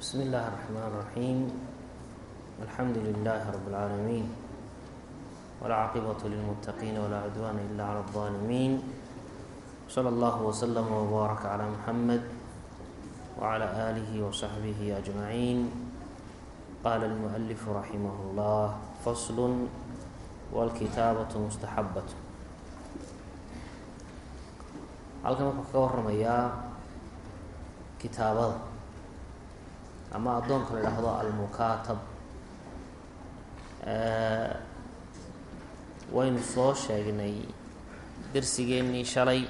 بسم الله الرحمن الرحيم الحمد لله رب العالمين والعاقبة للمتقين ولا عدوان إلا على الظالمين صلى الله وسلم وبارك على محمد وعلى آله وصحبه أجمعين قال المؤلف رحمه الله فصل والكتابة مستحبة halkan wuxuu kaga waramayaa kitaabada ama addoonka la idhaahdo almukaatab waynu soo sheegnay darsigeennii shalay.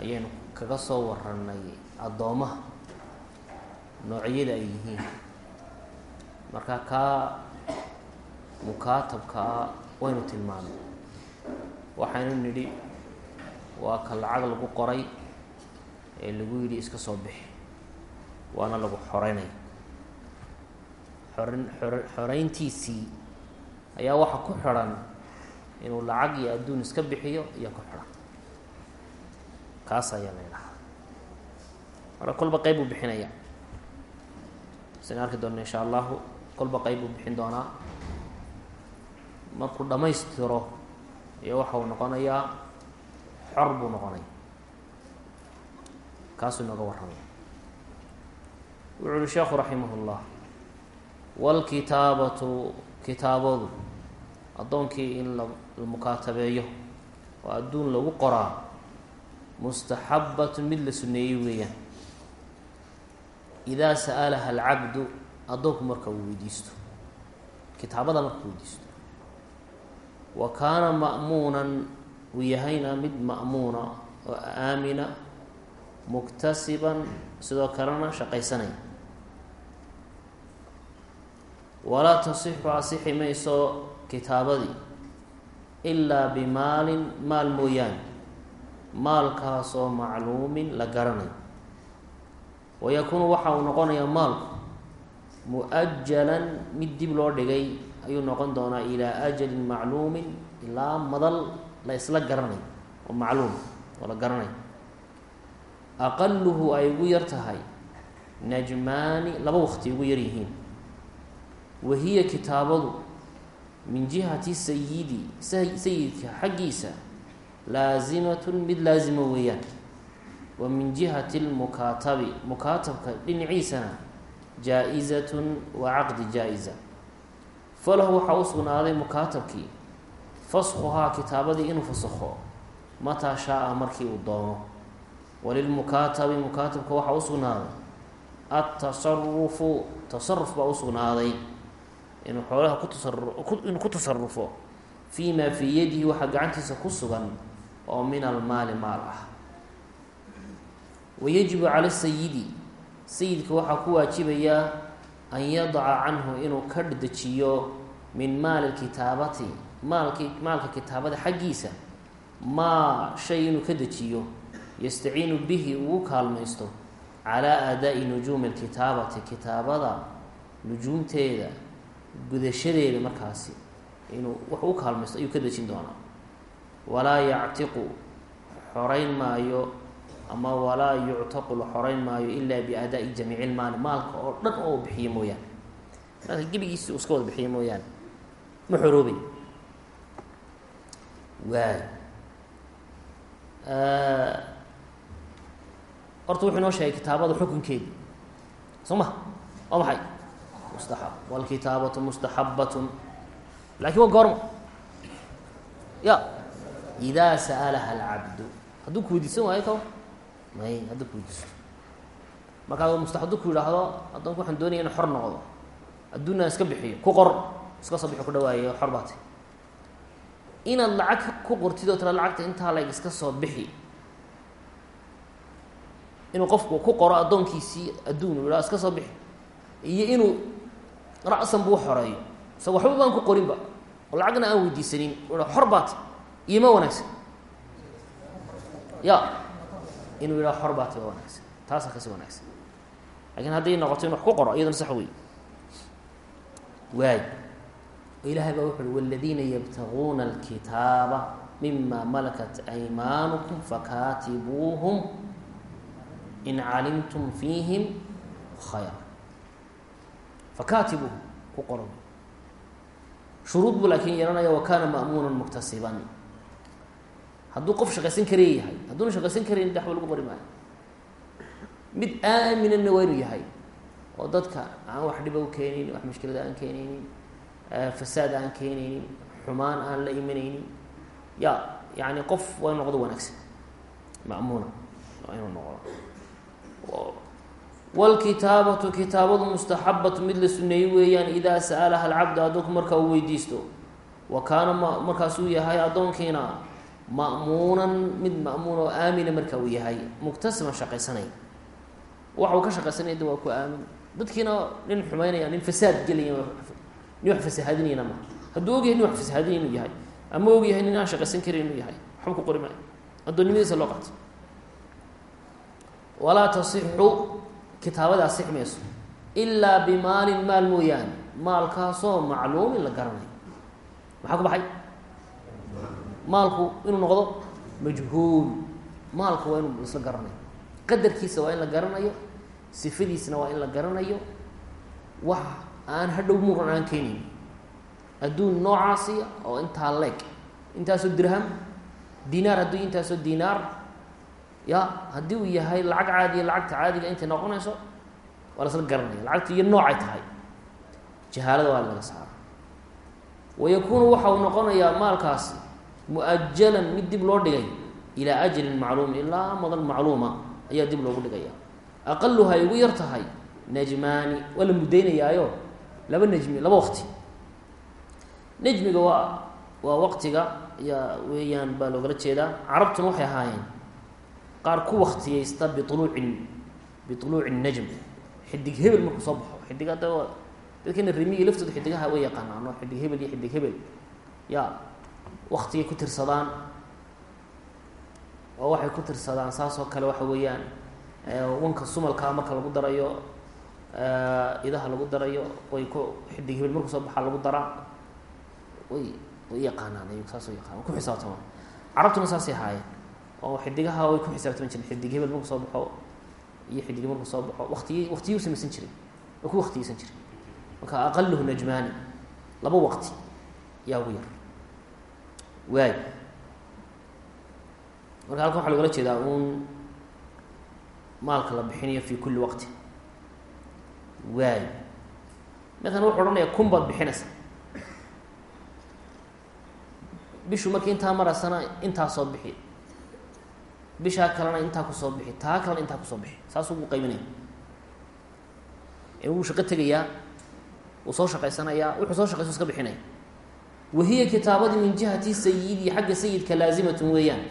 Ayaynu kaga soo waranay addoomaha. Noocyada ay yihiin. Marka kaa mukaatabkaa waynu tilmaamay. Waxaynu nidhi waa ka lacag lagu qoray ee lagu yidhi iska soo bixi waana lagu xoreynaya xorin xor xoreyntiisii ayaa waxa ku xidhan inuu lacag iyo adduun iska bixiyo iyo ku xidhan kaas ayaa la ydhahaa marka kolba qeyb buu bixinaya. Sin arki doona insha allahu kolba qeyb buu bixin doonaa. Markuu dhammaystiro iyo waxa uu noqonayaa xor buu noqonaya. Kaasuu inooga warramaya wuxu uhi sheekhu raximah اllah wاlkitaabatu kitaabadu addoonkii in la mukaatabeeyo oo adduun lagu qoraa mustaxabatu mid la suneeyey weeyaan. Idaa sa'alaha alcabdu addoonku marka uu weydiisto. Kitaabada marka weydiisto. Wa kaana ma'muunan uu yahayna mid ma'muuna oo aamina muktasiban sidoo kalena shaqaysanaya walaa tasixu asixi mayso kitaabadii ilaa bimaalin maal mooyaane maalkaasoo macluumin la garanayo wayakuunu waxa uu noqonayaa maalku mu'ajalan mid dib loo dhigay ayuu noqon doonaa ilaa ajalin macluumin ilaa madal la isla garanayo oo macluum oo la garanayo aqaluhu ay ugu yar tahay. Najmaani laba waqti ugu yar yihiin. Wa hiya kitaabadu min jihati sayidi sayidka xaggiisa laasimatun mid laasima weeyaan. Wa min jihati lmukaatabi mukaatabka dhinaciisana jaa-izatun wa caqdi jaa-iza. Falahu waxaa u sugnaaday mukaatabkii faskhuhaa kitaabadii inuu fasakho mataa shaa-a markii uu doono walilmukaatabi mukaatabka waxaa u sugnaaday. Atasarufu tasaruf baa u sugnaaday. Inuu xoolaha ku tasaru inuu ku tasarufo fii maa fii yadihi waxaa gacantiisa ku sugan oo min almaali maal ah. Wayajibu cala sayidi sayidka waxaa ku waajibayaa an yadaca canhu inuu ka dejiyo min maali lkitaabati maalki maalka kitaabada xaggiisa. Maa shay inuu ka dejiyo yastaciinu bihi ugu kaalmaysto calaa aadaa'i nujuumi alkitaabati kitaabada nujuumteeda gudashadeeda markaasi inuu wax u kaalmaysto ayuu ka dejin doonaa. Walaa yactiqu xoreyn maayo ama walaa yuctaqu la maayo ilaa biadaa'i jamiici lmaali maalka oo dhan oo bixiyo mooyaane. Maalka gebigiisi uu iska wada bixiyo mooyaane. Ma xoroobay waay horta wuxuu inoo sheegay kitaabada xukunkeeda soo ma? Waa maxay? Mustaxab walkitaabatu mustaxabatun laakiin waa goorma. Ya. Idaa sa'alaha alcabdu hadduu ku weydiisan waayo kawa may hadduu ku weydiisto markaa musta hadduu ku yidhaahdo addoonku waxaan doonaya inu xor noqdo. Adduunaan iska bixiyo. Ku qor. Iska soo bixi ku dhawaayo. Xor baati inaad lacag ku qortid oo lacagta intaa lag iska soo bixi inuu qofku ku qoro addoonkiisii adduun u iska soo bixi. Iyo inuu ra-san buu xoreeyo. Isaga waxba baan ku qorinba. Oo lacagna aan weydiisanin. Ha xor baati iyo ma wanaagsan. Ya inuu yidhaha xor baati waa wanaagsan. Taasaa kasi wanaagsan. Lakiin hadday noqoto in wax ku qoro iyadana sax wey waay. Ilahay baa wuxu uhi wاladiina ybtaguuna اlkitaaba mima malakat aymaanukum fakaatibuuhum in calimtum fiihim khayra fakatibuhu ku qoran shuruud buu laakiin yeelanaya wa kaana ma'muunan muktasiban hadduu qof shaqaysan karaya yahay hadduuna shaqaysan karayn daxba lagu qori maayo mid aaminanna waa inuu yahay oo dadka aan wax dhiba u keenaynin wax mushkilada aan keenaynin fasaad aan keenaynin xumaan aan la imanaynin ya yani qof waa inu noqdo wanaagsan ma'muuna waa inuu noqdo wlkitaabatu kitaabadu mustaxabatu mid la suneeyey weeyaan idaa sa'alaha alcabdu addoonku marka uu weydiisto wa kaana m markaasuu yahay addoonkiina ma'muunan mid ma'muun oo aamina marka uu yahay muktasiban shaqaysanaya waxa ka shaqaysanaya de waa ku aamin dadkiina nin xumeynaya nin fasaad gelaya nin wax fasahaadinayna ma hadduu ogyahay nin wax fasahaadinay inuu yahay ama ogyahay nin aan shaqaysan karin inuu yahay waxba ku qori maayo addoonnimadiisa loo qato walaa tasixu kitaabada asix mayso. Ilaa bimaalin maal mooyaane. Maalkaasoo macluumin la garanayo maxaa ku baxay? Maalku inuu noqdo majhuul. Maalku waa inuu isla garanayo qadarkiisa waa in la garanayo sifadiisna waa in la garanayo. Wax aan hadhow muran aan keenayn adduun noocaasiya oo intaa leeg. Intaasoo dirham dinaar hadduu intaasoo dinaar ya haddii uu yahay lacag caadiya lacagta caadiga intay noqonayso waa lasla garanaya. Lacagta iyo noocay tahay. Jahaalada waa laga saara wayakuunu waxa uu noqonayaa maalkaasi mu'ajalan mid dib loo dhigay ilaa ajalin macluumin ilaa madan macluuma ayaa dib loogu dhigaya. Aqaluha ay ugu yar tahay najmaani waa la muddaynayaayo. Laba najmi laba waqti. Najmiga waa waa waqtiga ayaa weeyaan baa loogala jeedaa. Carabtuna waxay ahaayeen qaar ku waktiyeysta biuluucin biuluuci najm. Xidig hebel markuu soo baxo. Xidig hadda dadkana remiga laftooda xidigaha way yaqaanaano xidig hebel iyo xidig hebel. Ya waktigay ku tirsadaan oo waxay ku tirsadaan saas oo kale waxa weeyaan wanka sumalkaa marka lagu darayo idaha lagu darayo way ku xidig hebel markuu soo baxaa lagu daraa way way yaqaanaan saas yaqaan ku xisaabtama carabtuna saasay ahaayeen oo xidigaha way ku xisaabtami jireen xidig hebel markuu soo baxo iyo xidig markuu soo baxo waqtiy waqtiyu samaysan jiray way ku waqtiyeysan jiray. Marka aqaluhu najmaani laba waqti yaa ugu yar. Waay marka halkan waxaa logala jeedaa uun maalka la bixinayo fi kulli waqti. Waay markan wuxuu odhanaya kun baad bixinaysa bishu markii intaa maraysana intaa soo bixi bishaa kalena intaa ku soo bixi taa kalena intaa ku soo bixi saasuu ku qaybinaya. Wuu shaqo tegayaa wuu soo shaqaysanayaa wuxuu soo shaqayso iska bixinaya. Wahiya kitaabadii min jihati sayidi xagga sayidka laazimatun weeyaan.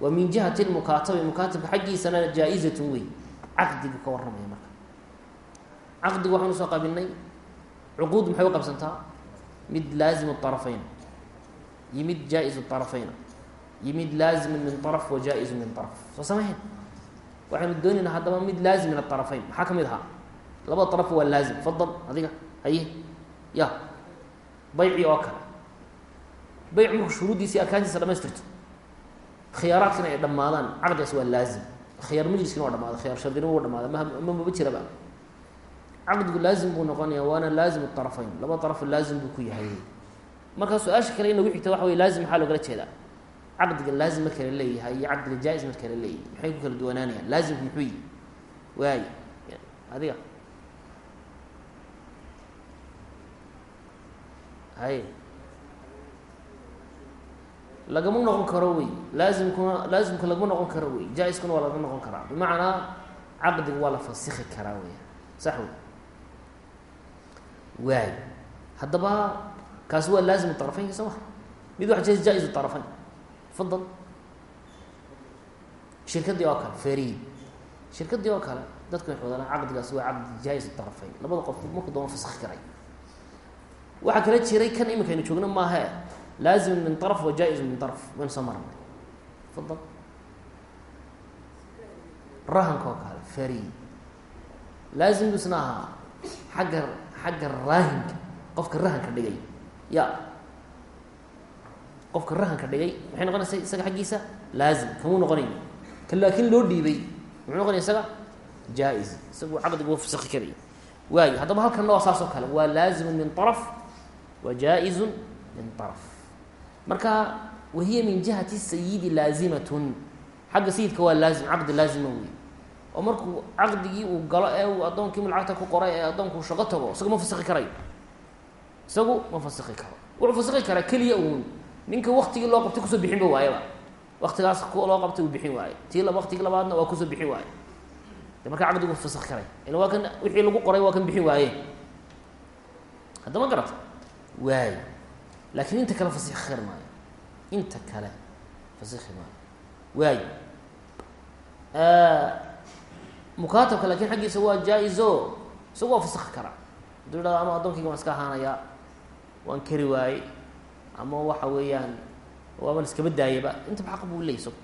Wa min jihati lmukaatabi mukaatabka xaggiisana jaa-izatun wey caqdigu ka warramaya marka. Caqdigu waxaanu soo qabilnay cuquud maxay u qabsantaa? Mid laazim arafayn iyo mid jaa-iz iyo mid laazimin min araf wa jaa-izu min araf soo samayn waxaynu doonaynaa haddaba mid laazim min aarafayn maxaa ka mid ahaa? Labada araf waa laazim. Fadal adiga. Haye. Ya. Bayci oo kale. Bayc marku shuruuddiisi arkaantiisa dhamaystirto khiyaaraadkina ay dhammaadaan. Caqdigaas waa laazim. Khiyaar majliskina waa dhamaada khiyaar shardina wa dhamaada ma ma maba jiraba caqdigu laazim buu noqonaya waana laazim arafayn laba araf laazim buu ku yahay. Markaa su'aasha kale in lagu xigta waxa wey laazim maxaa caqdiga laazim marka la leeyahay iyo caqdiga jaa-is marka la leeyahay. Maxay ku kala duwanaanayaan laazimku muxuu yihi waay adiga. Hay. Lagama noqon karo wey. Laazimkuna laazimka lagama noqon karo wey. Jaa-iskuna waa laga noqon karaa. Bimacnaa caqdiga waa la fasiki karaa weya sax wey waay haddaba kaasi waa laazim arafaynka soo ma? Mid jira jaa-iz arafayn fadal shirkadii oo kale feriy shirkadii oo kale dadku waxay wadaan caqdigaasi waa caqdi arafayn labada qof marku doona faski karay waxaa kala jiray kan imika aynu joogno maahe laazim min araf wa jaa-iz min araf waynu soo marnay fadal rahanka oo kale feriy laazimkiisna ahaa xagga xagga raahinka qofka rahanka dhigay ya qofka rahanka dhigay maxay noqonaysa isaga xaggiisa laazim kamuu noqonayn kan laakiin loo dhiibay muxuu noqonaya isaga jaa-is isagu caqdigu waa fasakhi karaya waayo haddaba halkanna waa saas kale waa laazimun min طaraf wa jaa-izun min طaraf marka wahiya min jihati sayidi laazimatun. Xagga sayidka waa laazim caqdi laazima wey oo markuu caqdigii uu galo ee uu addoonkii lacagta ku qoray ee addoonku shaqo tago isagu ma fasakhi karayo isagu ma fasakhi karo. Wuxuu fasakhi karaa keliya uun ninka waktigii loo qabtay ku soo bixin ba waayaba waktigaas loo qabtay uu bixin waaye tii waktigii labaadna waa ku soo bixin waaye de markaa caqdigu fasakhi karay. Ila waa kan wixii lagu qoray waa kan bixin waaye. Hadda ma garata waayo. Laakiin inta kale fasakhi kari maayo. Inta kale fasakhi maayo. Waayo. Mukaatabka laakiin xaggiisa waa jaa-izo. Isagu waa fasakhi karaa haduu yidhahdo ama addoonkayga waan iska ahaanayaa. Waan kari waaye ama waxa weeyaan waaban iskaba daayaba. Intaba buu leeyay isagu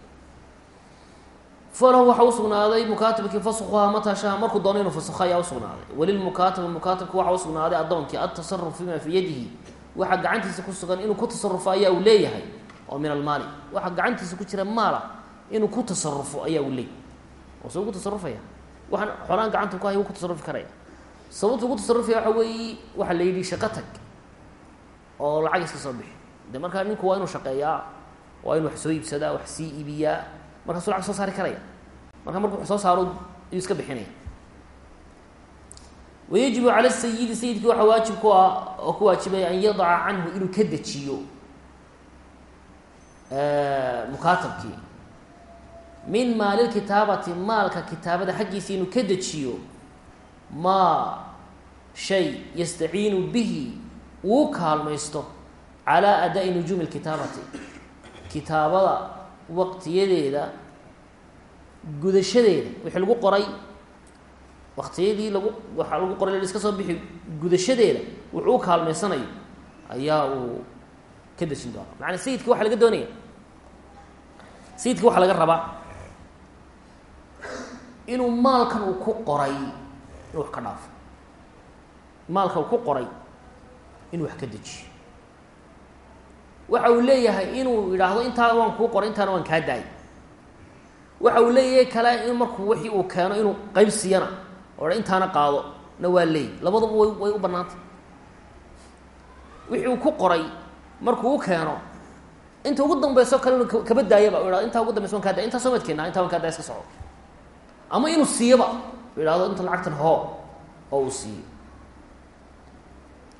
falahu waxaa usugnaaday mukaatabkii faskuhaa matashaha markuu doono inuu fasakho ayaa usugnaaday walilmukaatabi mukaatabki waxaa usugnaaday addoonkii altasaruf fima fii yadihi. Waxaa gacantiisa ku sugan inuu ku tasarufo ayaa uu leeyahay. Oo min almaali. Waxaa gacantiisa ku jira maala inuu ku tasarufo ayaa uu oo soo ku tasarufaya waxaan xolaan gacanta ku hay wuu ku tasarufi karaya. Sababtu ku tasarufaya waxa weeye waxaa la yidhi oo lacag iska soo bixi de markaa ninku waa inuu shaqeeyaa waa inu wax soo iibsadaa wax sii iibiyaa markaasuu lacag soo saari karaya. Marka marku wax soo saaro ayuu iska bixinaya wayajibu cala sayidi sayidkii waxaa waajib ku ah oo ku waajibaya an yadaca canhu inuu ka dejiyo mukaatabkii. Min maalilkitaabati maalka kitaabada xaggiisa inuu ka dejiyo maa shay yastaciinu bihi uu kaalmaysto calaa adaa-i nujuumi lkitaabati kitaabada waqtiyadeeda gudashadeeda wixii lagu qoray waqtiyadii lagu waxaa lagu qoray la soo bixi gudashadeeda wuxuu u kaalmaysanayo ayaa uu ka dejin doona macanaa sayidka waxaa laga doonaya sayidka waxaa laga rabaa inuu maalkan uu ku qoray inuu wax ka dhaafo. Maalka uu ku qoray inuu wax ka dejiyo waxa uu leeyahay inuu yidhaahdo intaa waan kuu qoray intaana waan kaa daayay. Waxa uu leeyahay kale in markuu wixii uu keeno inuu qayb siiyana oo intaana qaado na waa leey. Labaduba way way u bannaantay. Wixii uu ku qoray markuu u keeno inta ugu dambayso kale inu kaba daayaba u yhahdo intaa ugu dambaysa waan kaa daay intaa soo madkeenaa intaa waan kaa daaya iska soco ama inuu siiyaba u yidhahdo inta lacagtan hoo oo uu siiyo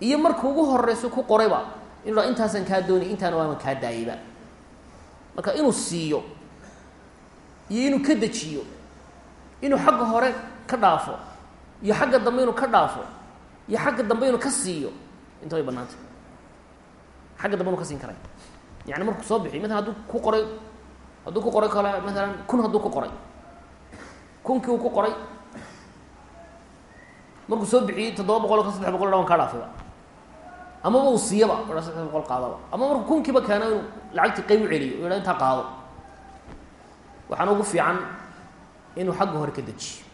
iyo marka ugu horeyso ku qorayba inu ha intaasaan kaa doonay intaana waaman kaa daayayba marka inuu siiyo iyo inuu ka dejiyo inuu xagga hore ka dhaafo iyo xagga dambe inuu ka dhaafo iyo xagga dambe inuu ka siiyo inta way banaantay xagga dambe inu ka siin karay. Yani markuu soo bixiy maalan hadduu ku qoray hadduu ku qoray kale maalan kun hadduu ku qoray. Kunkii uu ku qoray markuu soo bixiyey toddoba boqol ka saddex boqol dhawan kaa dhaafayba amaba uu siiyaba boqol qaadaba. Ama markuu kunkiiba keeno inuu lacagtii qayb u celiyo u yha intaa qaado. Waxaana ugu fiican inuu xagga hore ka dejiyo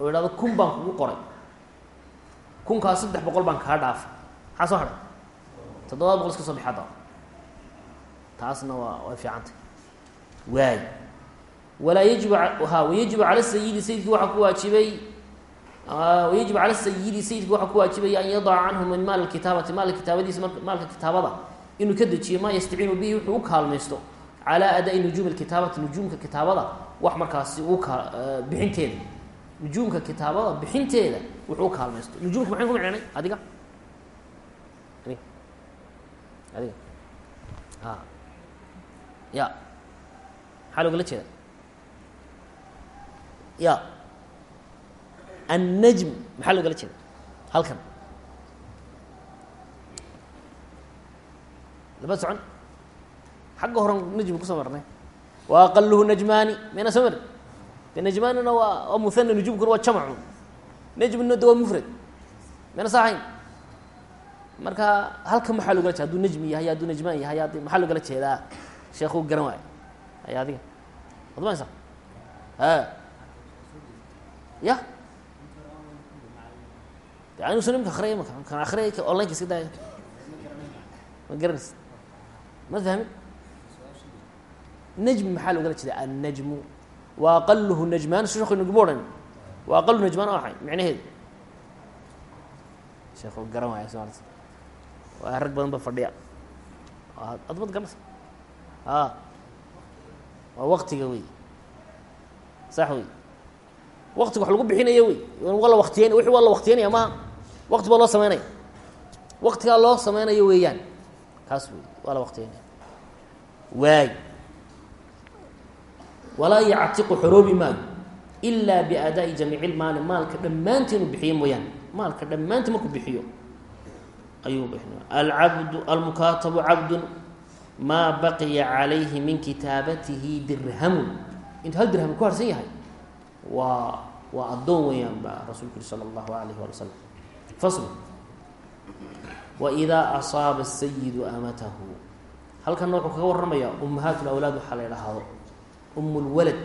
oo yidhahdo kun baan kugu qoray. Kunkaas saddex boqol baan kaa dhaafay maxaa soo hadhay toddoba boqol iska soo bixi taasna waa way fiicantay. Waay. Walaa yajibu ha wayajibu cala sayidi sayidkii waxaa ku waajibay wayajibu cala sayidi sayidki waxaa ku waajibaya an yadaca canhu min maal kitaabati maalka kitaabadiisa maalka kitaabada. Inuu ka dejiyo maa yastaciinu bihi wuxuu u kaalmaysto. Calaa adaa-i nujuumi kitaabati nujuumka kitaabada wax markaasi uu ka bixinteeda. Nujuumka kitaabada bixinteeda wuxuu u kaalmaysto. Nujuumka maxayn ku micnay adiga? Adiga adiga? A ya. Maxaa loogala jeeda ya annajm maxaa loogala jeeda halkan laba socon xagga horan najmi ku soo marnay wa aqaluhu najmaani mayna soo mari de najmaanina waa waa muhana nujumkuna waa jamcu najmina de waa mufrad mayna saahayn marka halkan maxaa loogala jeeda haduu najmi yahay hadduu najmaan yahay ad maxaa loogala jeedaa sheekhu garan waayo ay adiga admaysa a ya anuusan imka akriyay imaka kan akriyay onlineka iska daaya ma garanaysa ma fahmin? Najmi maxaa loogala jeeda annajmu. Wa aqaluhu najmaan sheekhu inaguba odhan waa aqalu najmaan waxay micnaheedu sheekhu garan waaya soo marta waa rag badan ba fadhiya. Admad garanaysa a waa waktiga wey sax wey wax lagu bixinaya wey waa la waktiyeyn wixii waa la waktiyeynaya maha wakti baa loo sameynaya waktigaa loo sameynayo weeyaan. Kaas wey waa la waktiyeynaya waay. Walaa yactiqu xoroobi maayo ilaa biadaa'i jamiici lmaali maalka dhammaantii inuu bixiyo mooyaane maalka dhammaantii markuu bixiyo ayuu bixinaya alcabdu almukaatabu cabdun maa baqiya calayhi min kitaabatihi dirhamun. Intuu hal dirham ku harsan yahay? Waa waa addoon weeyaan baa rasuulku yiri sala allahu alayh fasl waidaa asaaba sayidu amatahu halkanna wuxuu kaga warramayaa ummahaat lawlaad waxaa la idhaahdo um lwalad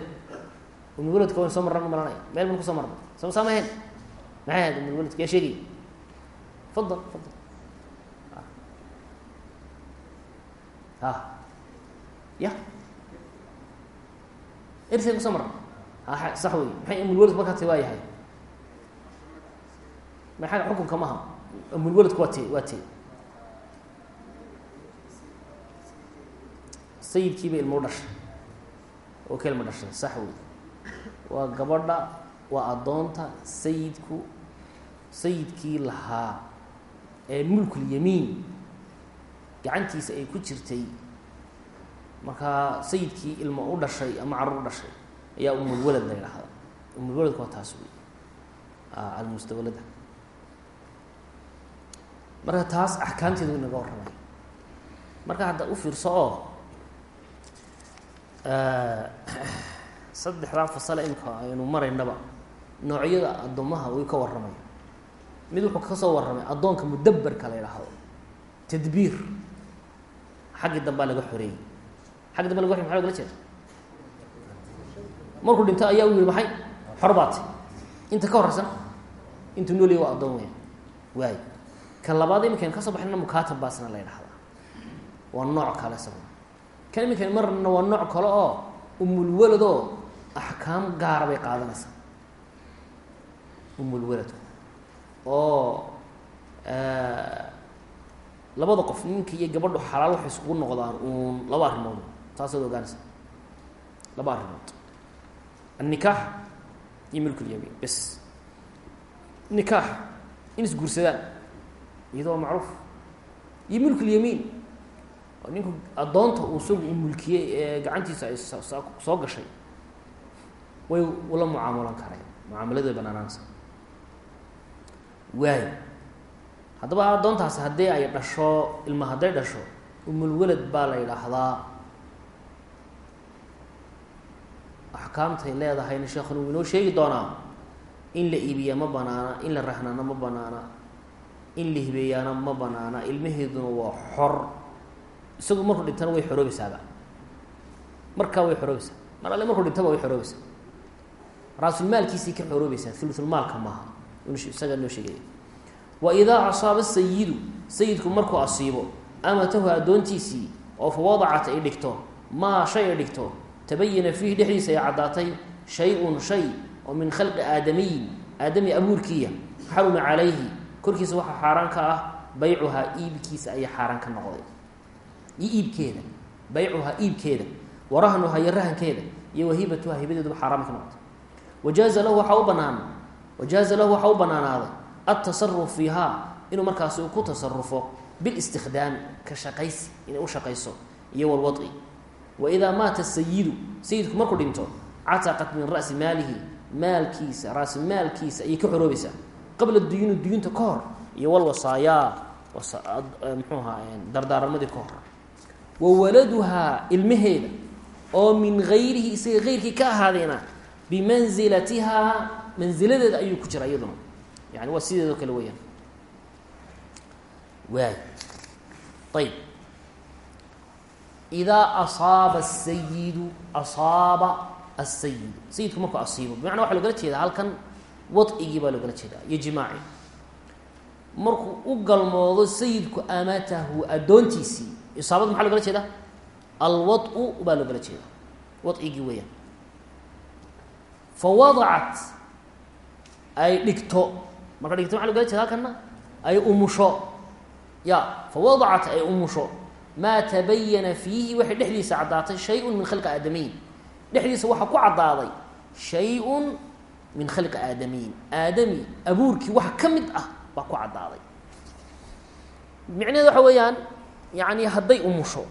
umulwaladka wayn soo marran malanaya meel ban ku soo marnay soo saamahayn maxay ahayd umulwaladka yaa sheegaya fadal fadal ha ya ersay ku soo marna ha sax wey maxay umulwaladku markaa ti waa yahay maxaa xukunka maha umulwaladku waa te waa te sayidkiiba ilmo dhashay oo ka ilmo dhashay sax wey waa gabadha waa addoonta sayidku sayidkii lahaa ee mulkulyamiin gacantiisa ay ku jirtay. Markaa sayidkii ilmo u dhashay ama carur u dhashay ayaa umulwalad la yidhaahda umulwaladku waa taas wey. Almustawalada marka taas axkaamteedu inaga warramay. Marka hadda u fiirso oo saddexdaa fasale imika aynu maraynaba noocyada addoomaha way ka warramay. Mid wuxuu ka soo warramay addoonka mudaberka la yidhaahdo tadbiir. Xaggii dambaa laga xoreeyey xaggi dambe laga xorey maxa logala jeeda markuu dhinto ayaa u yihi maxay? Xor baate inta ka horeysan intuu nooliyay waa addoon weya waay kan labaad iminkan ka soo baxnayna la ydhahdaa waa nooc kale isaguna kan iminkan marna waa nooc kale oo umulwaladoo axkaam gaara bay qaadanaysaa. Umulwaladku oo labada qof ninka iyo gabadhu xalaal waxay iskugu noqdaan uun laba arrimood. Taasaad ogaanaysa laba arrimood. Annikaax iyo milkulyamiin bes. Nikaax in isguursadaan iyadoo macruuf iyo milkulyamiin oo ninku addoonta uu isagu u mulkiyey ee gacantiisa ay soo gashay way ula mucaamalan kareen mucaamaladoy banaanaanaysa waay haddaba addoontaasi haddii ay dhasho ilma hadday dhasho umulwalad baa la yidhaahdaa. Axkaamtay leedahayna sheekhan uu inoo sheegi doonaa in la iibiya ma banaana in la rahnaana ma banaana in la ma banaana ilmaheeduna waa xor. Isagu markuu dhintana way xoroobaysaaba. Markaa way xoroobaysaa. Mar alle markuu dhintaba way xoroobaysaa. Raasulmaalkiisii ka xoroobaysaa ulusulmaalka maaha isaga noo sheegaya wa idaa sayidu sayidku markuu asiibo amatahu addoontiisii oo fa wadacat ay dhigto maa shay ay dhigto tabayana fiihi dhexdiisa ay caddaatay shay-un shay oo min khalqi aadamiyin aadami abuurkiiya xaruma calayhi korkiisa waxaa xaaraan ka ah baycuhaa iibkiisa ayaa xaaraan ka noqday. Iyo iibkeeda baycuhaa iibkeeda warahnuhaa iyo rahankeeda iyo wahibatuha hibadeeduba xaaraam ka wajaaza lahu waxaa u banaan wajaaza lahu waxaa u banaanaaday altasaruf fiihaa inuu markaasi ku tasarufo bilistikdaami ka shaqaysi inay u shaqayso iyo walwadci wa idaa maata sayidu sayidku markuu dhinto cataqat min ra'si maalihi maalkiisa raasi maalkiisa ayay ka xoroobaysaa qabla duyuuni duyunta ka hor iyo walwasaayaa mxuu ahaa dardaaramadii ka hor. Wa waladuhaa ilmaheeda oo min gayrihi isaga keyrkii ka ahaadayna bimansilatihaa mansiladeeda ayuu ku jira iyaduna. Yani waa sideedoo kale weyaan waay. Ayb idaa asaaba asayidu asaaba asayidu sayidku markuu asiibo bimacna waxa logala jeedaa halkan wadcigii baa loogala jeedaa iyo jimaaci. Markuu u galmoodo sayidku amatahu addoontiisii isaabada maxaa logala jeedaa? Alwau baa loogala jeedaa wadcigii weeyaan. Fa wadacat ay dhigto. Marka dhigto maa logala jeeda halkana ay umusho ya fawadacat ay umusho maa tabayana fiihi waxay dhexdiisa caddaatay shay-un min khalqi aadamiyin dhexdiisa waxaa ku caddaaday shay-un min khalqi aadamiyin. Aadami abuurkii wax ka mid ah baa ku caddaaday. Micnaheed waxa weeyaan yani hadday umusho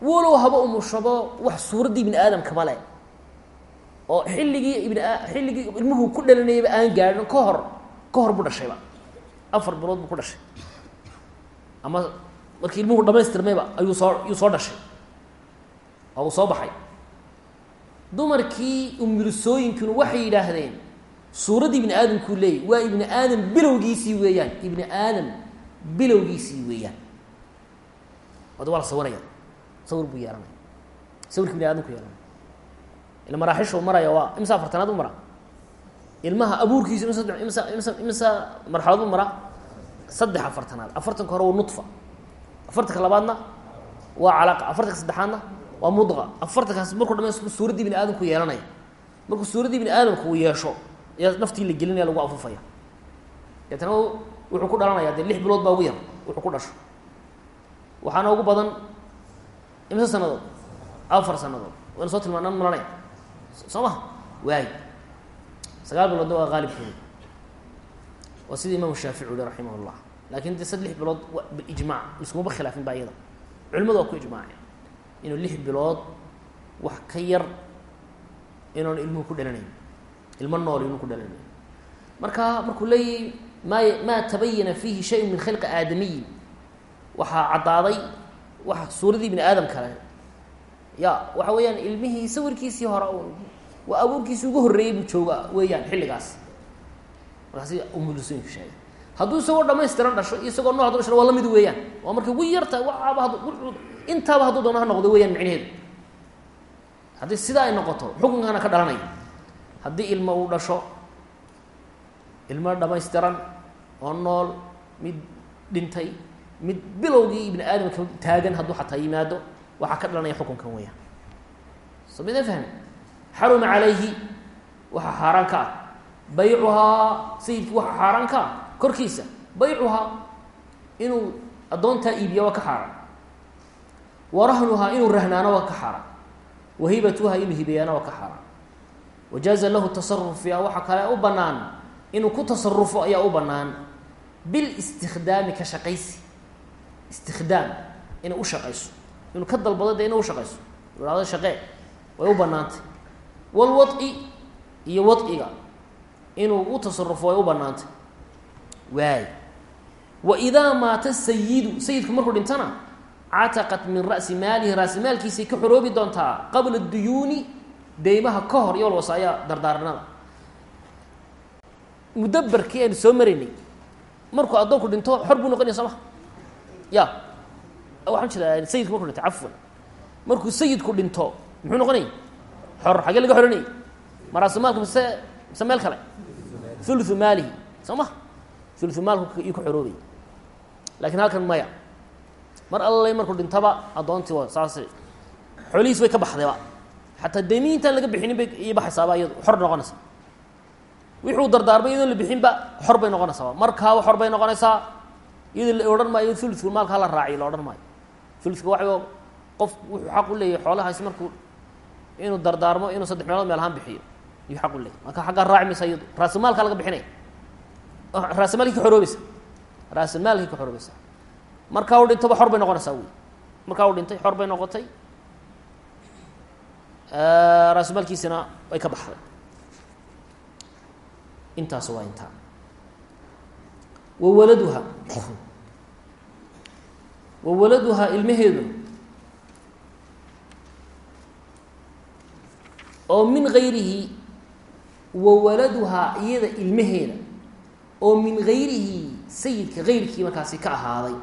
walow haba umushabo wax suuraddii ibni aadamkaba le oo xilligii ibn xilligii ilmuhu ku dhalanayaba aan gaadhin ka hor ka hor buu dhashayba afar bilood buu ku dhashay. Ama markii ilmuhu dhamaystirmayba ayuu soo ayuu soo dhashay. Oo uu soo baxay dumarkii umulisooyinkinu waxay yidhaahdeen suuraddii ibni aadamkuu leeyay waa ibni aadam bilowgiisii weeyaan ibni aadam bilowgiisii weeyaan. Wada waa la sawiraya sawir buu yeelanaya sawirka ibni aadamku yeelanaya. Ila maraaxishu maraya waa imsa afartanaad u mara? Ilmaha abuurkiisu imsa imsa imsa imsa marxalad u mara? Saddex afartanaad afartanka hore waa nudfa afartanka labaadna waa calaqa afartanka saddexaadna waa mudqa afartankaas markuu dhamaysku suuraddii bini aadamku yeelanaya markuu suuraddii bini aadamku uu yeesho ayaa naftii la gelinaya lagu afufaya. Deetana wuxuu ku dhalanaya dee lix bilood baa ugu yar wuxuu ku dhasho. Waxaana ugu badan imse sanadood afar sanadood wayna soo tilmaanaan malanaya soo maha waay sagaal biloodna waa qaalibkooda waa sida imaamu shaafici uli raximah llah laakiin de lix bilood bilijmac iskumaba khilaafin ba iyada. Culimadu waa ku ijmaaceen inuu lix bilood wax ka yar inuuna ilmuhu ku dhalanayn. Ilmo nool inuu ku dhalanayn. Marka markuu leeyahy maa maa tabayana fiihi shayun min khalqi aadamiyin. Waxaa caddaaday wax suuradii bini aadam kale. Ya waxa weeyaan ilmihii sawirkiisii hore un waa abuurkiisii ugu horreeyey buu jooga weeyaan xilligaas. Markaasi umulisooyinku sheegay. Hadduu isagoo dhamaystiran dhasho iyo isagoo nool hadu dhasho waa la mid weeyaan. Waa markay ugu yartahay waxaaba had intaaba hadduu doono ha noqdo weeyaan micnaheedu. Haddii sidaa ay noqoto xukunkana ka dhalanaya. Haddii ilmo uu dhasho ilmo dhamaystiran oo nool mid dhintay mid bilowgii ibni aadamka taagan hadduu xataa yimaado waxaa ka dhalanaya xukunkan weeyaan. So mida fahmi xaruma calayhi waxaa xaaraan ka ah. Baycuhaa sayidkii waxaa xaaraan ka ah. Korkiisa baycuhaa inuu addoontaa iibiya waa ka xaaraan wa rahnuhaa inuu rahnaano waa ka xaaraan wa hibatuhaa inuu hibeeyaana waa ka xaaraan wajaaza lahu tasaruf fiiha waxaa kale u bannaan. Inuu ku tasarufo ayaa u bannaan. Bilistikdaami ka shaqaysi. Istikdaam inay u shaqayso. Inuu ka dalbado dee inay ushaqayso ihahdo shaqee way u bannaantay. Walwadci iyo wadciga inuu u way u bannaantay. Waay. Wa idaa maata sayidu sayidku markuu dhintana cataqat min ra'si maalihi raasi maalkiisay ka xoroobi doontaa qabla duyuuni deymaha ka hor iyo walwasaaya dardaaranada mudaberkii aynu soo maraynay markuu addoonku dhinto xor buu noqonaya soo ma ya waxaan jeedaa sayidku markuu dhinto cafwan markuu sayidku dhinto muxuu noqonayay xor xagee laga xoranayay maraasu maalka mise mise meel kale thuluthu maalihi soo ma thuluthu maalku iyuu ka xoroobay laakiin halkan maya mar allay markuu dhintaba addoontii wa saas xoolihiis way ka baxdayba. Xataa deymihi intaan laga bixinin bay iyo baxaysaaba iyadu xor noqonaysa. Wixuu dardaarmay iyadoon la bixinba xor bay noqonaysaaba. Markaaba xor bay noqonaysaa iyadoo la odhan maayo thulutku maalka hala raaciyo la odhan maayo. Thulutka waxay qof wuxuu xaq u leeyahay xoolahaasi markuu inuu dardaarmo inuu saddex meelood meel ahaan bixiyo iyuu xaq u leeyahy marka xaggaa raaci maysa iyadu raasamaalkaa laga bixinaya raasamaalkii ka xoroobaysa. Raasamaalkii ka xoroobaysa markaa uu dhintaba xor bay noqonaysaa wey markaa uu dhintay xor bay noqotay. Raasamaalkiisina way ka baxday. Intaas waa intaa wawaladuha wawaladuhaa ilmaheedu. Oo min gayrihi wawaladuhaa iyada ilmaheeda. Oo min gayrihi sayidka gayrkii markaasi ka ahaaday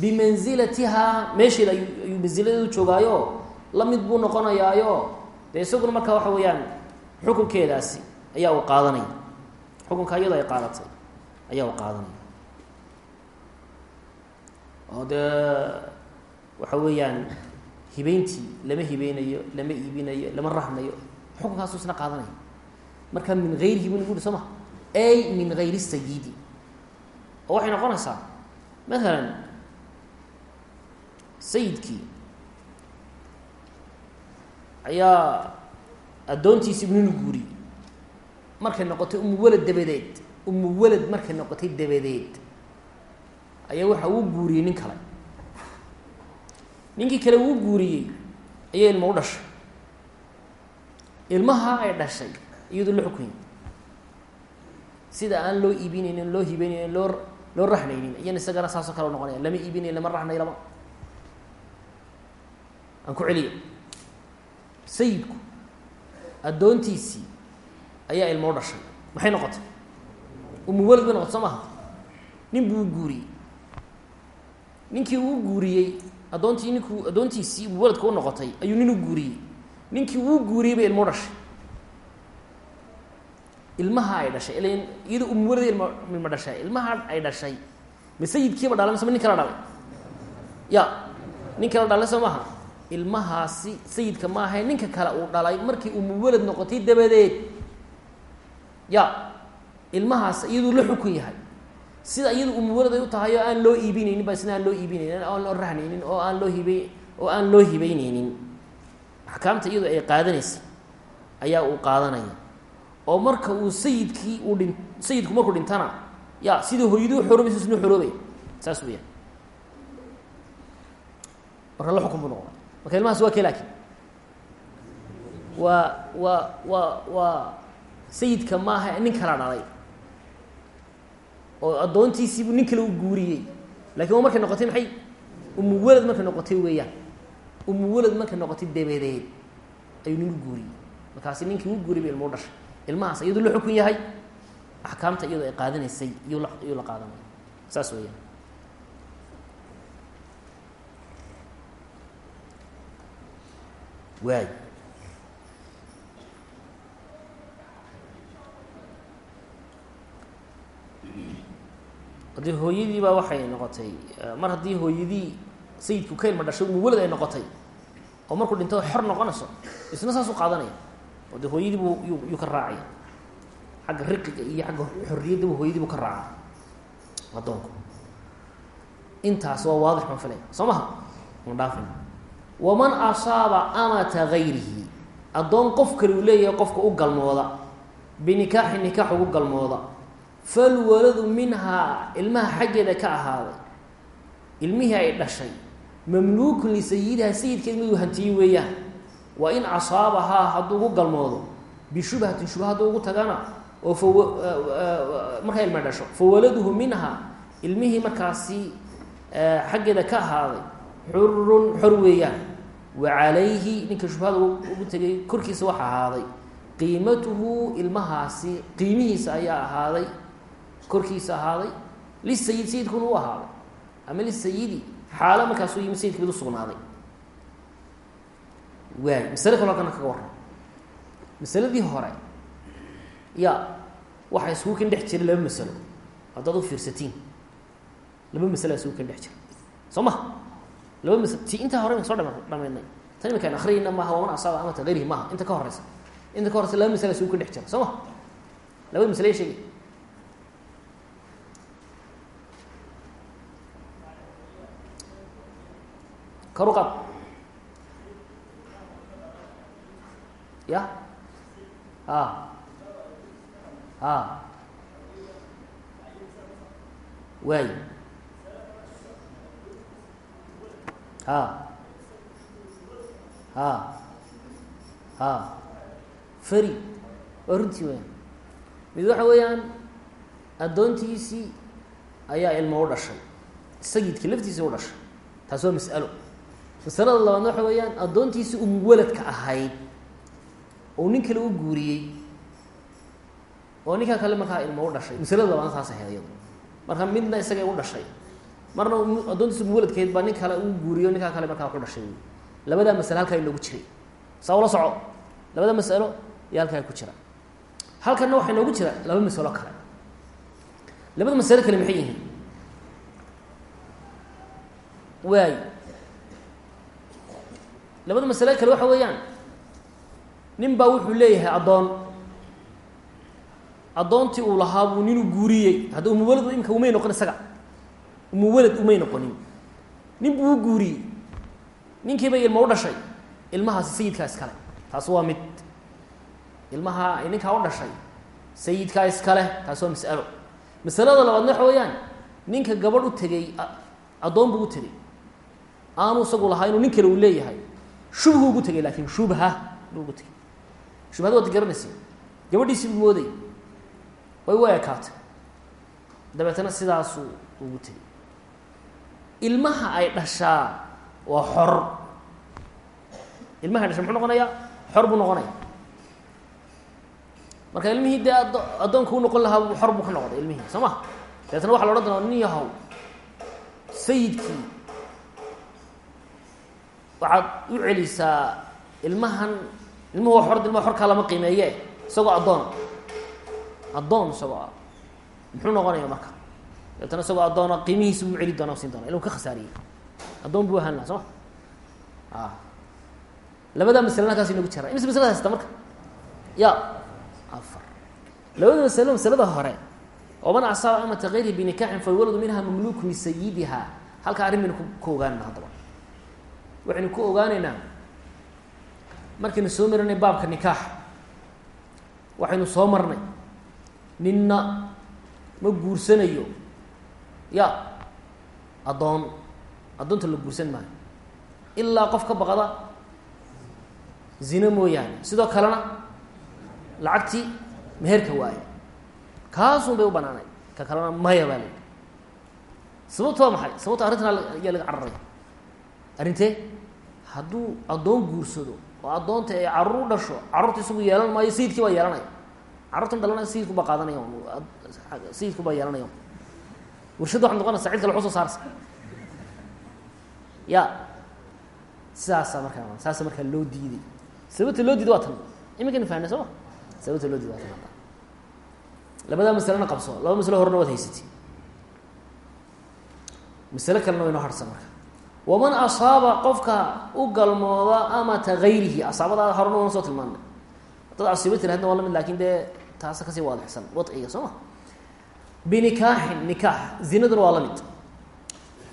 bimansilatihaa meesheeda ayuu mansiladeedu joogaayo la mid buu noqonayaayo. Dee isaguna markaa waxa weeyaan xukunkeedaasi ayaa uu qaadanaya xukunka iyado ay qaadatay ayaa u qaadanaya oo dee waxa weeyaan hibeyntii lama hibeynayo lama iibinayo lama rahnayo xukunkaasu isna qaadanaya marka min gayrihi bu nagu hi soo ma? Ay min gayri sayidi oo waxay noqonaysaa maalan sayidkii ayaa addoontiisi ibninu guuriyey markay noqotay umuwalad dabadeed. Umuwalad markay noqotay dabadeed. Ayaa waxa uu guuriyey nin kale. Ninkii kale wuu guuriyey ayaa ilmo u dhashay. Ilmaha ay dhashay iyadoo la xukunya sida aan loo iibinaynin loo hibeynaynin loo loo rahnaynin iyana isagana saasoo kale noqonaya. Lama iibinayo lama rahnay lama aan ku celiya sayidku addoontiisii ayaa ilmo u dhashay. Maxay noqotay? Umuwalad bay noqotay soo maha? Nin buu u guuriyey. Ninkii uu guuriyey addoontii ninkuu addoontiisii umuwaladka u noqotay ayuu nin u guuriyey. Ninkii uu guuriyey bay ilmo dhashay. Ilmaha ay dhashay ilan iyado umuwalad ilmo ilmo dhashay. Ilmaha ay dhashay. Ma sayidkiiba dhalay mise nin kala dhalay ya nin kala dhalay soo maaha ilmahaasi sayidka maahae ninka kale uu dhalay markii umuwalad noqotay dabadeed. Ya ilmahaas iyaduu la xukun yahay. Sida iyadu umuwalad ay u tahay oo aan loo iibinaynin ba isna aan loo iibinaynin aan loo rahnaynin oo aan loo hibe oo aan loo hibeyneynin axkaamta iyadu ay qaadanaysa ayaa uu qaadanaya. Oo marka uu sayidkii uu dhin sayidku markuu dhintana ya sidii hooyaduu xoroobaysa isnuu xoroobaya saas weeyaan. Marka la xukun buu noqda marka ilmahaas waa ke laakin waa waa waa waa sayidka maaha nin kala dhalay oo addoontiisiibuu nin kale u guuriyey. Lakin waa markay noqotay maxay? Umuwalad markay noqotay weeyaan. Umuwalad markay noqotay dabadeed ayuu nin u guuriyey. Markaasi ninkii u guuriyay ba ilmo u dhashay. Ilmahaas iyaduu la xukun yahay axkaamta iyadoo ay qaadanaysay iyuu la iyuu la qaadanaya saas weeyaan waay haddii hooyadii baa waxay noqotay mar haddii hooyadii sayidku ka ilma dhashay umuwalad ay noqotay oo markuu dhinto xor noqonayso isna saas u qaadanaya. Oo dee hooyadii buu yu yuu ka raacaya xagga riqiga iyo xagga xorriyaddabu hooyadii buu ka raaca addoonku intaas waa waadix baan filaya soo maha an dhaafin waman asaaba amata gayrihi. Addoon qof kale uu leeyahay qofka u galmooda binikaaxi nikaax ugu galmooda. Falwaladu minhaa ilmaha xaggeeda ka ahaaday. Ilmihii ay dhashay. Mamluukun lisayidiha sayidkeed miduu hantiyey weeyaan wa in asaabahaa hadduu ugu galmoodo bishubhatin shubha hadduu ugu tagana oo fa markay ilma dhasho. Fawaladuhu minha ilmihii markaasi xaggeeda ka ahaaday. Xurun xor weeyaan wa calayhi ninka shubhada ugu tegay korkiisa waxa ahaaday qiimatuhu ilmahaasi qiimihiisa ayaa ahaaday korkiisa ahaaday lisayid sayidkuna u ahaaday ama lisayidi xaalo markaasuu yimi sayidka mid usugnaaday waay masale kalo halkana kaga warran masaladii hore ya waxaa iskugu kan dhex jira laba masalo haddaad u fiirsatiin laba masala isugu kan dhex jira soo ma laba mas ti intaa hore n soo dham dhameynay tan iminkaan akriyayna maaha waman asaaba amata gayrihi maaha. Inta ka horeysa inta ka horeysa laba masala isugu kan dhex jira. Soo ma? Labada masale sheegay. Karu qaad ya? A a waay a a a fari waa runtii weyan mid waxa weeyaan addoontiisii ayaa ilmo u dhashay. Sayidka laftiisa u dhashay. Taas waa mas'alo. Masalada labaadna waxa weeyaan addoontiisii umuwaladka ahayd. Oo nin kale u guuriyey. Oo ninkaa kale markaa ilmo u dhashay. Masalada labaadna taas ahayd iyado marka midna isagay u dhashay marna addoontiisi umuwaladkahayd baa nin kale uu guuriyo ninkaa kale markaa wax u dhashay. Labadaa masale halkaa inoogu jiray saa ula soco. Labada masalo iyo halkaa ku jira. Halkanna waxaa inoogu jira laba masalo kale. Labada masalo kale maxay yihiin? Waay. Labada masale kale waxa weeyaan. Nin baa wuxuu leeyahay addoon. Addoontii uu lahaa buu ninuu guuriyey. Hadda umuwalad imika umay noqon isaga umuwalad umay noqonin. Nin buu u guuriyey ninkii bay ilmo u dhashay. Ilmahaasi sayidkaa iskale taas waa mid. Ilmaha ninkaa u dhashay sayidkaa iskale taas waa mas'alo. Masalada labaadna waxa weeyaan ninka gabadh u tegey addoon buu u tegey. Aanu isagu lahaa inuu nin kale uu leeyahay. Shubhu ugu tegey laakin shubha buu ugu tegey. Shubhada waad garanaysa. Gabadhiisii mooday. Way u ekaatay. Dabeetana sidaasuu ugu tegey ilmaha ay dhashaa waa xor. Ilmaha ay dhashaa muxuu noqonayaa? Xor buu noqonaya. Marka ilmihii dee ad addoonka u noqon lahaa xor buu ka noqday ilmihii soo ma? Dabeetna waxa la odhan doonaa nin yahow sayidkii waxaad u celisaa ilmahan ilmuhu waa xor ilmaha xorkaa lama qiimeeye isagoo addoon. Addoon isagoo. Muxuu noqonaya marka dabeetana isagoo addoona qiimihiisi buu celi doona siin doona ila ka khasaariyey addoon buu ahaan laha soo? Ma a labadaa masale halkaas inagu jira. Imise maslada haysta marka ya. Afar. Labada masalo masalada hore. Oo man acsaaba amata kayrihi binikaaxin falwaladu minha mamluuku lisayidiha halkaa arrin baynu ku ogaanayna haddaba. Waxaynu ku ogaaneynaa markaynu soo marinay baabka nikaax. Waxaynu soo marnay. Ninna ma guursanayo ya addoon addoonta la guursan maayo. Ilaa qof ka baqda zino mooyaane. Sidoo kalena lacagtii meherka waaye. Kaasun bay u banaanay. Ka kalena maya baa layihi sababta waa maxay? Sababta arrintan ayaa laga cararaya. Arrintee hadduu addoon guursado oo addoonta ay carruur dhasho carruurta isagu yeelan maayo sayidkii baa yeelanaya. Carruurtan dhalana sayidku baa qaadanaya. Sayidku baa yeelanaya warshadda waxay noqonaysa cid kale soo saarsa ya. Sidaasa markaa saasa markaa loo diiday. Sababta loo diiday waa tan. Iminkaynu fahnay soo? Sababta loo diiday waa tan. Labadaa masalena qabso. Laba masalo horena waad haysatay. Masale kalena waynoo harsan marka waman asaaba qofka u galmooda amata gayrihi. Asaabada horena wana soo tilmaanay. Dad asiibo tirahadna waa la mid laakiin dee taasa ka sii waadixsan. Wadciga soo? ma binikaaxin nikaax zinaduna waa la mid.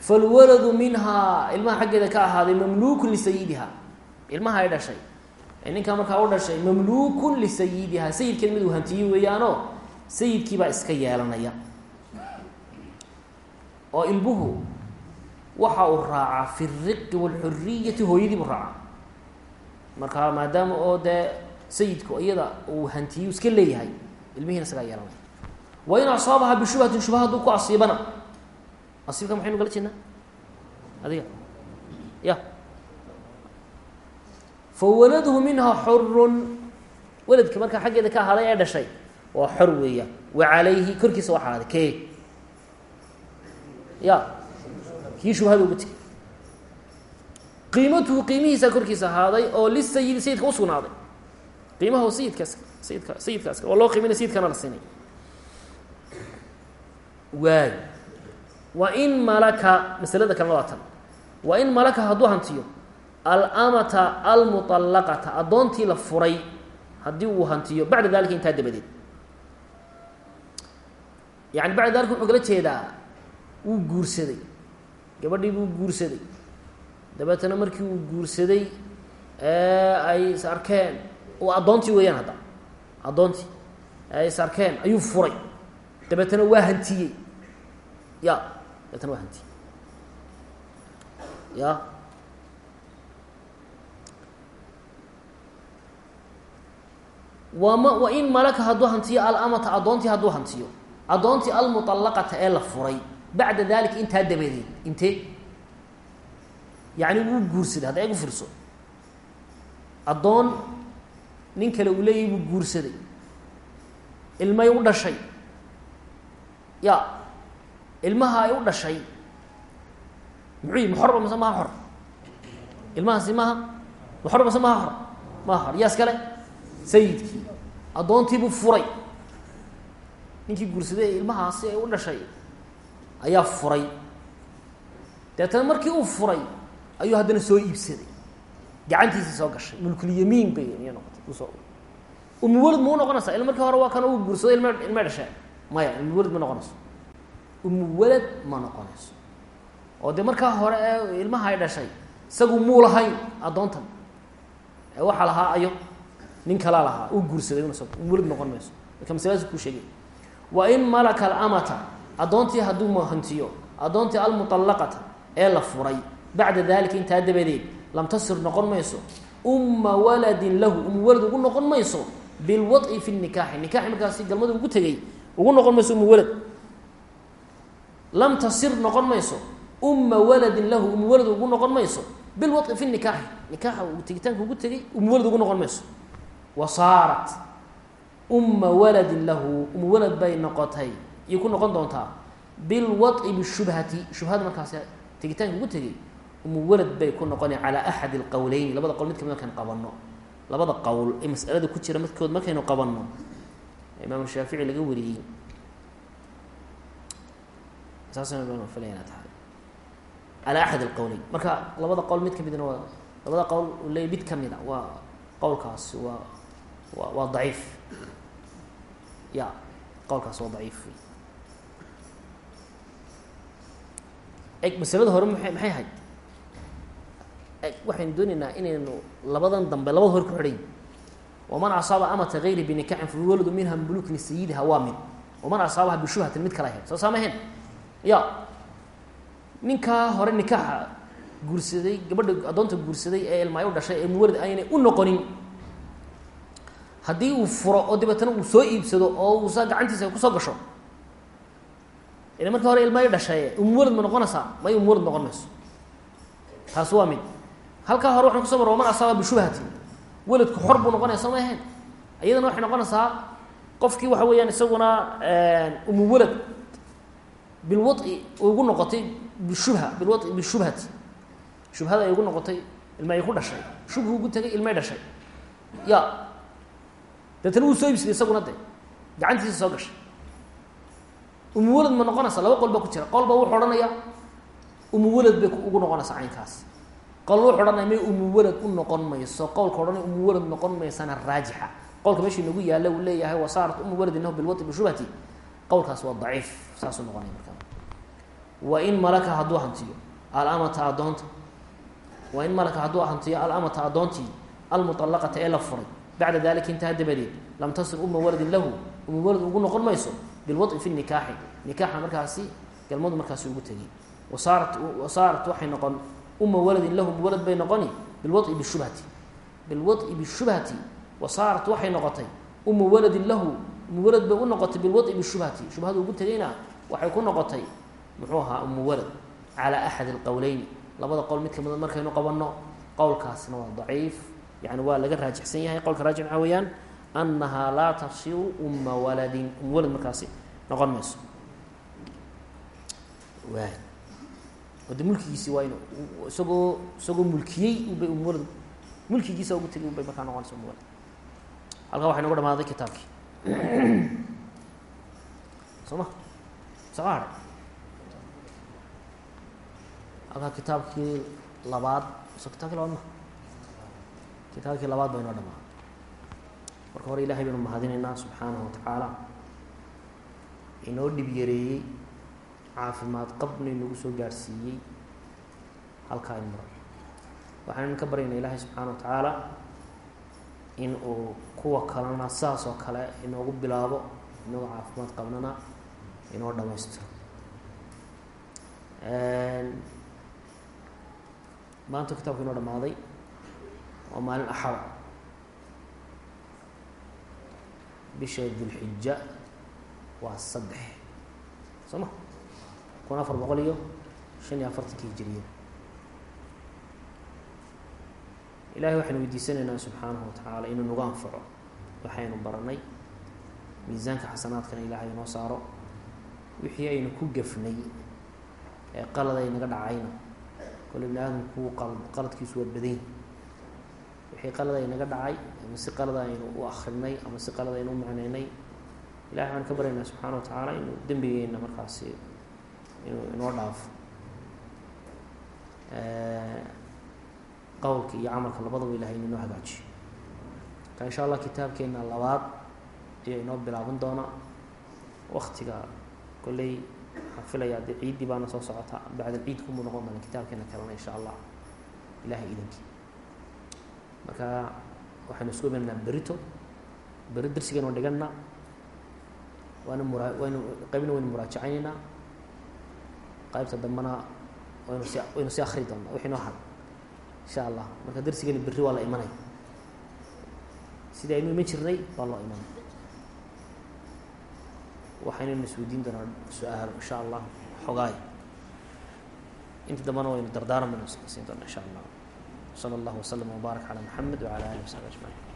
Falwaladu minhaa ilmaha xaggeeda ka ahaaday mamluukun lisayidiha ilmaha ay dhashay. Ee ninkaa markaa u dhashay mamluukun lisayidiha sayidkeed mid uu hantiyey weeyaanoo sayidkiibaa iska yeelanaya. Oo ilbuhu waxa uu raacaa fi riqi wاlxuriyati hooyadii buu raacaa. Marka maadaama oo dee sayidku iyada uu hantiyu iska leeyahay ilmihiina isagaa yeelanaya wa in asaabaha bishubhatin shubha hadduu ku asiibana asiibka maxaynu kala jeednaa adiga ya fawaladuhu minha xurun weladka markaa xaggeeda ka ahaaday ee dhashay waa xor weeya wa calayhi korkiisa waa ahaaday ke ya kii shubhada ugu tegay qiimatuhu qiimihiisaa korkiisa ahaaday oo lisayidi sayidka usugnaaday qiimaha sayidkaas sayidka sayidkaas waa loo qiiminay sayidkana la waay wa in malaka masalada kalena waa tan wa in malaka hadduu hantiyo alamata almuطallaqata addoontii la furay haddii uu hantiyo bacda dalika intaa dabadeed. Yani bacda dalika wuxuu kala jeedaa wuu guursaday. Gabadhii buu guursaday. Dabeetana markii uu guursaday ay is arkeen. Addoontii weeyaan hadda. Addoontii. Ay is arkeen. Ayuu furay dabeetana waa hantiyey. Ya dabeetana waa hantiyey. Ya. Wama wain malaka hadduu hantiyo alamata addoontii hadduu hantiyo addoontii almuطallaqata ee la furay bacda dalika intaa dabadeed intee yani wuu guursaday hadda egu firso addoon nin kale uu leeyahy buu guursaday. Ilmay u dhashay ya ilmaha ay u dhashay. Muxuu yihi maxorba mase maha xor? Ilmahaasi maaha maxor mase maha xor? Maha xor yaas kale sayidkii addoontiibuu furay. Ninkii guursaday ilmahaasi ay u dhashay ayaa furay. Deetana markii uu furay ayuu haddana soo iibsaday. Gacantiisii soo gashay. Mulkulyamiin bay noqotay. Usoo umuwalad ma u noqonaysaa? Il markii hore waa kan uu guursaday ilma ilma dhasha maya umuwalad ma noqonayso. Umuwalad ma noqonayso. Oo dee markaa hore ee ilmaha ay dhashay isagu muu lahayn addoontan. Ee waxaa lahaa ayo nin kalaa lahaa uu guursaday umuwalad noqon mayso. Marka masaladaas kuu sheegay wa in malaka alamata addoontii hadduu hantiyo addoontii almuطallaqata ee la furay bacda dalika intaa dabadeed lam tasir noqon mayso uma waladin lahu uma walad ugu noqon mayso bilwaطi fi nikaaxi. Nikaxi markaasi galmada ugu tegey ugu noqon mayso uma walad lam tasir noqon mayso uma waladin lahu uma walad ugu noqon mayso bilwaطi fi nikaaxi nikaaxa tegitaanka ugu tegey uma walad ugu noqon mayso wa saarat uma waladin lahu uma walad bay noqotay iyo ku noqon doontaa bilwaطi bishubhati shubhada markaas tegitaanka ugu tegey uma walad bay ku noqona calaa axadi اlqowleyn labada qowl mid kamid markaynu qabanno labada qowl ee masalada ku jira midkood markaynu qabanno imaam shaafici laga wariyey. Saasna baan tahay. Calaa axad اlqowleyn marka labada qowl mid kamidna waa labada qowl u mid ka mid a waa qowlkaasi waa wa waa daciif. Ya qowlkaas waa daciif. Eg masalada hore ma maxay ahayd? Waxaynu dooneynaa inaynu labadan dambe labada hore ku xidhay waman asaaba amata gayri binikaxin fawaladu minha mulukin sayidiha waa mid waman asaabaha bishubhatin mid kale ahayd soo saama ahayn ya ninkaa hore nikaaxa guursaday gabadha addoonta guursaday ee ilmaay u dhashay ee muwalad aynay u noqonin haddii uu furo oo dabeetana uu soo iibsado oo uu saa gacantiisa ay ku soo gasho ila marka hore ilma dhashaye umuwalad ma noqonaysaa may umuwalad noqon mayso taasi waa mid weladku xor buu noqonaya soo ma ahayn? Iyadana waxay noqonaysaa qofkii waxa weeyaan isaguna umuwalad bilwai ugu noqotay bishubha bilwai bishubhati shubhada ay ugu noqotay ilma ay ku dhashay. Shubhu ugu tegay ilmay dhashay. Ya deetana wuu soo ibsaday isaguna de gacantiisa soo gashay. Umuwalad ma noqonaysa laba qol baa ku jira. Qol baa wuxuu odhanaya umuwalad bay ugu noqonaysaa caynkaas qolna wuxu odhanaya may umuwalad u noqon mayso. Qowlka odhanaya umuwalad noqon maysana raajixa. Qowlka meeshii nagu yaalla uu leeyahay wasaarat umu waladin lahu bilwai bishubhati qowlkaas waa daciif saasuu noqonaya markaa wa in malaka hadduu hantiyo alamata addoonta. Wa in malaka hadduu hantiyo alamata addoontii almuطallaqata ee la furay. Bacda dalika intaha dabadeed lam tasir uma lahu uma ugu noqon mayso bilwaطi fi nikaaxi nikaaxa markaasi galmadu markaasi ugu tegey. Wasaarat wasaarat waxay noqon uma waladin lahu biwalad bay noqoni bilwai bishubhati bilwai bishubhati wasaarat waxay noqotay uma waladin lahu umu walad bay u noqotay bilwai bishubhati shubhadu ugu tegayna waxay ku noqotay muxuu ahaa umu walad calaa axadi alqowleyni labada qowl mid kamida markaynu qabanno qowlkaasna waa daciif yani waa laga raajixsan yahay qowlka raajix waxaa weeyaan annahaa laa tasiru uma waladin um walad markaasi noqon mayso oo de waa in isagoo isagoo mulkiyey ubay uma walad mulkigiisa ugu tegay ubay markaa noqonaysa uma walad halkaa waxay nogu dhamaaday kitaabkii soo ma? Saqa hadhay halkaa kitaabkii labaad so kitabkii labaad ma? Kitaabkii labaad ba inoo dhamaa marka hore ilahay baynu mahadinaynaa subxaanahu watacaala inoo dhib yareeyey caafimaad qabna inagu soo gaarhsiiyey halkaa in maro waxaynu ka baryaynaa ilaahay subxaana wa tacaala in uu kuwa kalena saas oo kale inoogu bilaabo inagoo caafimaad qabnana inoo dhamaystiro maanta kitaabku inoo dhamaaday waa maalin axada bisha dilxija waa saddex. Soo ma kun afar boqol iyo shan iyo afartanki hijiriya ilahay waxaynu weydiisanaynaa subxaanahu watacaala inuu nagu anfaco waxaynu baranay miisaanka xasanaadkana ilaahay inoo saaro. Wixii aynu ku gafnay ee qalad ay naga dhacayna kole bini aadamku qaladkiisu waa badan wixii qalad ay naga dhacay ama si qalad aynu u akrinay ama si qalad aynu u macneynay ilahay waxaan ka baryaynaa subxaana wa tacaala inuu dembigeena markaasi inuu inoo dhaafo qowlka iyo camalka labadaba ilahay inoo hagaajiyo. Marka insha allah kitaabkeena labaad ayaa inoo bilaaban doona waktiga kolley waxaan filayaa dee ciiddii baana soo socota bacda ciid kumuu noqon doona kitaabkeena kalena insha allah. Ilahay idankii marka waxaynu isku imananaa berito beri darsigan waan dhigana waana mura waynu qaybna waynu muraajacaynayna qaybta dambena si waynu si akri doonaa wixii noo hadha insha allah marka darsigani berri waa la imanaya sidii aynu iman jirnay waa loo imanay waxaynaynu isweydiin doonaa su'aal insha allah xogaay. Inta dambena waynu dardaaran baynu siin doonaa insha allah sala allahu waslama wbaarak calaa maxamed wacala alihi wasaxbi ajmaciin